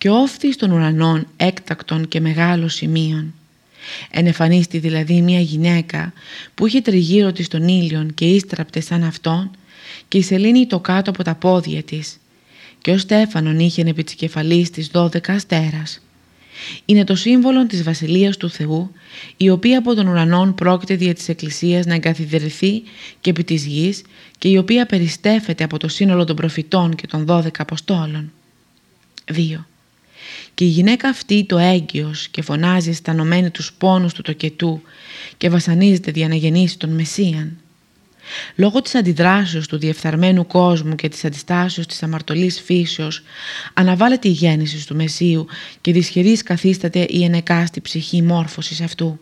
και όφθη των ουρανών έκτακτων και μεγάλων σημείων. Ενεφανίστη δηλαδή μια γυναίκα που είχε τριγύρω της τον ήλιον και ίστραπτε σαν αυτόν και η σελήνη το κάτω από τα πόδια της και ο Στέφανον είχε επί της κεφαλής της δώδεκα αστέρας. Είναι το σύμβολο της Βασιλείας του Θεού η οποία από τον ουρανόν πρόκειται δια της Εκκλησίας να εγκαθιδρυθεί και επί της γης και η οποία περιστέφεται από το σύνολο των προφητών και των δώδεκα Αποστόλων. 2. Και η γυναίκα αυτή το έγκυος και φωνάζει αισθανωμένη τους πόνους του τοκετού και βασανίζεται για να γεννήσει τον Μεσσίαν. Λόγω της αντιδράσεως του διεφθαρμένου κόσμου και της αντιστάσεως της αμαρτωλής φύσεως αναβάλλεται η γέννηση του Μεσσίου και δυσχερής καθίσταται η ενεκάστη ψυχή μόρφωσης αυτού.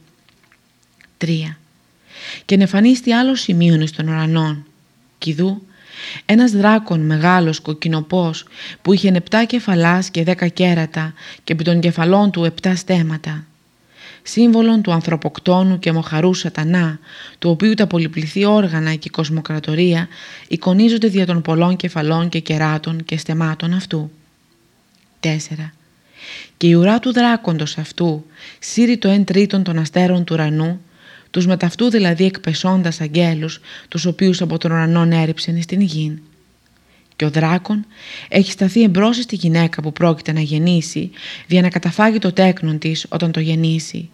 3. Και νεφανίστη άλλο σημείωνες των ουρανών. Κιδού, ένας δράκον μεγάλος κοκκινοπός που είχε επτά κεφαλάς και δέκα κέρατα και επί των κεφαλών του επτά στέματα σύμβολον του ανθρωποκτόνου και μοχαρού σατανά, του οποίου τα πολυπληθή όργανα και η κοσμοκρατορία εικονίζονται δια των πολλών κεφαλών και κεράτων και στεμάτων αυτού. 4. Και η ουρά του δράκοντος αυτού σύρει το εν τρίτον των αστέρων του ουρανού, τους μεταυτού δηλαδή εκπεσώντας αγγέλους, τους οποίους από τον ουρανόν έριψεν στην γην. Και ο δράκον έχει σταθεί εμπρός στη γυναίκα που πρόκειται να γεννήσει, δια να καταφάγει το τέκνον της όταν το γεννήσει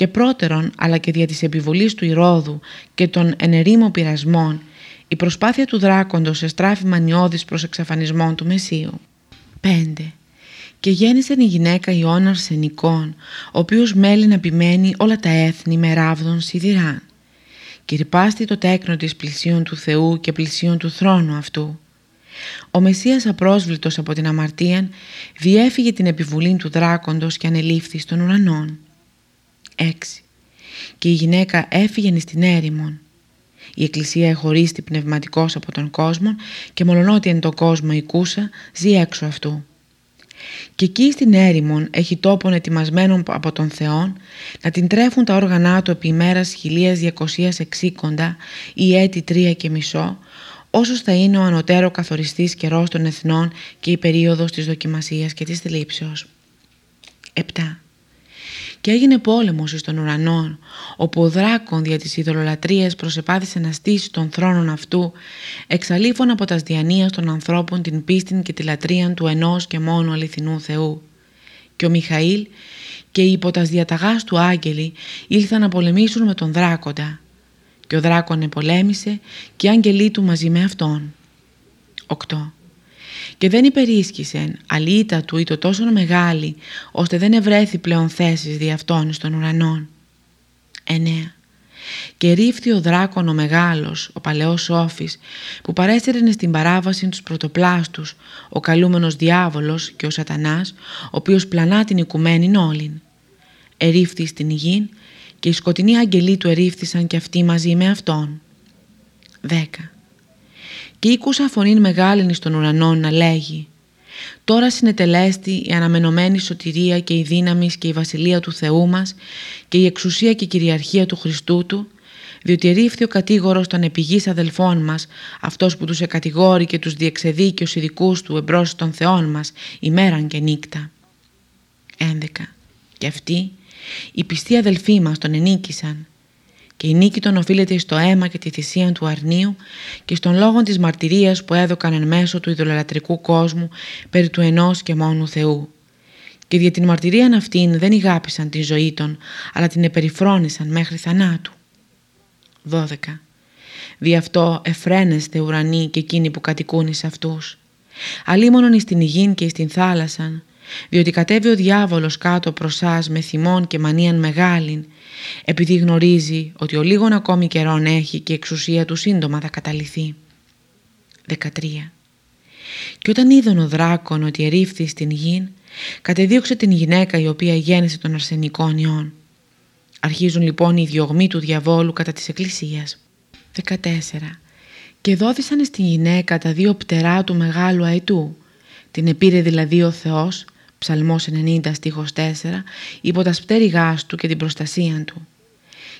και πρώτερον αλλά και δια της επιβολής του Ηρώδου και των ενερήμων πειρασμών η προσπάθεια του δράκοντος εστράφει μανιώδης προς εξαφανισμόν του Μεσσίου. 5. Και γέννησε η γυναίκα Ιώνα Αρσενικών, ο οποίος μέλει να επιμένει όλα τα έθνη με ράβδον σιδηράν. Και ρυπάστη το τέκνο της πλησίων του Θεού και πλησίων του θρόνου αυτού. Ο Μεσσίας απρόσβλητος από την αμαρτία διέφυγε την επιβουλή του δράκοντος και ανελήφθη στον ουρανόν. 6. Και η γυναίκα έφυγε στην έρημον. Η Εκκλησία εχωρίστη πνευματικός από τον κόσμο και μολονότι εν τον κόσμο οικούσα, ζει έξω αυτού. Και εκεί στην έρημον έχει τόπον ετοιμασμένο από τον Θεόν να την τρέφουν τα όργανά του επί ημέρας 1260 ή έτη τρία και μισό, όσος θα είναι ο ανωτέρω καθοριστής καιρός των εθνών και η περίοδος της δοκιμασίας και της θλίψεως. 7 και έγινε πόλεμος εις των ουρανών, όπου ο δράκον δια της ειδωλολατρίας προσεπάθησε να στήσει τον θρόνον αυτού, εξαλείφων από τας διανοίας των ανθρώπων την πίστην και τη λατρείαν του ενός και μόνο αληθινού Θεού. Και ο Μιχαήλ και οι υπό διαταγάς του άγγελοι ήλθαν να πολεμήσουν με τον δράκοντα. Και ο δράκον επολέμησε και οι άγγελοι του μαζί με αυτόν. 8 και δεν υπερίσχυσεν αλήτα του ή το τόσο μεγάλη ώστε δεν ευρέθη πλέον θέσεις δι' αυτών στον ουρανών. 9. Και ρίφθη ο δράκον ο μεγάλος, ο παλαιός όφης, που παρέστερνε στην παράβαση τους πρωτοπλάστους, ο καλούμενος διάβολος και ο σατανάς, ο οποίος πλανά την οικουμένη όλην. Ερίφθη στην υγιήν και οι σκοτεινοί αγγελοί του ερίφθησαν και αυτοί μαζί με αυτόν. 10 και ήκουσα φωνήν μεγάλην στον ουρανό να λέγει «Τώρα συνετελέστη η αναμενωμένη σωτηρία και η δύναμη και η βασιλεία του Θεού μας και η εξουσία και η κυριαρχία του Χριστού Του, διότι ερίφθη ο κατήγορος των επιγείς αδελφών μας, αυτός που τους εκατηγόρει και τους διεξεδεί και τους του εμπρός των Θεών μας, ημέραν και νύκτα». 11. Και αυτοί, οι πιστοί αδελφοί μας τον ενίκησαν και η νίκη των οφείλεται στο αίμα και τη θυσία του αρνίου και στον λόγο της μαρτυρίας που έδωκαν εν μέσω του ιδωλατρικού κόσμου περί του ενός και μόνου Θεού. Και για την μαρτυρία αυτήν δεν ηγάπησαν τη ζωή των, αλλά την επεριφρόνησαν μέχρι θανάτου. 12. Δι' αυτό εφραίνεστε ουρανοί και εκείνοι που κατοικούν εις αυτούς. Αλίμονον εις την υγιήν και εις την θάλασσαν, διότι κατέβει ο διάβολος κάτω προς σας με θυμόν και μανίαν μεγάλην επειδή γνωρίζει ότι ο λίγον ακόμη καιρόν έχει και η εξουσία του σύντομα θα καταληθεί. 13. Και όταν είδον ο δράκον ότι ερήφθη στην γην, κατεδίωξε την γυναίκα η οποία γέννησε των αρσενικών ιών. Αρχίζουν λοιπόν οι διωγμοί του διαβόλου κατά της εκκλησίας. 14. Και δόθησαν στην γυναίκα τα δύο πτερά του μεγάλου αετού. Την επήρε δηλαδή ο Θεός Ψαλμός 90 στίχος 4 υπό τα σπτέρυγάς του και την προστασία του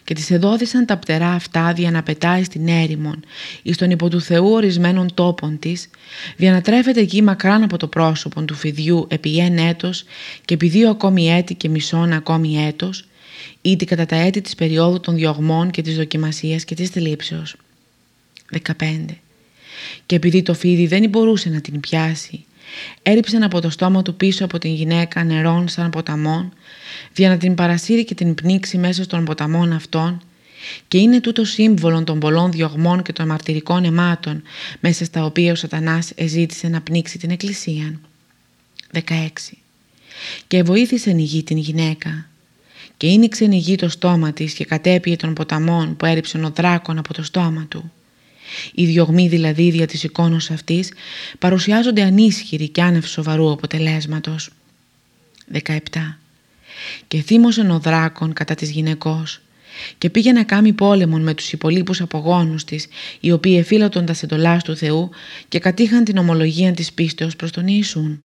και της εδόθησαν τα πτερά αυτά δια να πετάει στην έρημον εις τον υπό του Θεού ορισμένων τόπων της, δια να τρέφεται εκεί μακράν από το πρόσωπο του φιδιού επί εν έτος και επί δύο ακόμη έτη και μισόν ακόμη έτος, ήτι κατά τα έτη της περίοδου των διωγμών και της δοκιμασίας και της θλίψεως. 15. Και επειδή το φίδι δεν μπορούσε να την πιάσει, έριψαν από το στόμα του πίσω από την γυναίκα νερών σαν ποταμών, για να την παρασύρει και την πνίξει μέσα στον ποταμών αυτών, και είναι τούτο σύμβολο των πολλών διωγμών και των μαρτυρικών αιμάτων, μέσα στα οποία ο σατανάς εζήτησε να πνίξει την εκκλησία. 16. Και βοήθησε η γη την γυναίκα, και ίνιξε η γη το στόμα της και κατέπιε των ποταμών που έριψε ο δράκον από το στόμα του. Οι διωγμοί δηλαδή δια της εικόνος αυτής παρουσιάζονται ανίσχυροι και άνευ σοβαρού αποτελέσματος. 17. Και θύμωσε ο δράκον κατά της γυναικός και πήγε να κάνει πόλεμον με τους υπολείπους απογόνους της, οι οποίοι εφύλατον τα εντολάς του Θεού και κατήχαν την ομολογία της πίστεως προς τον Ιησούν.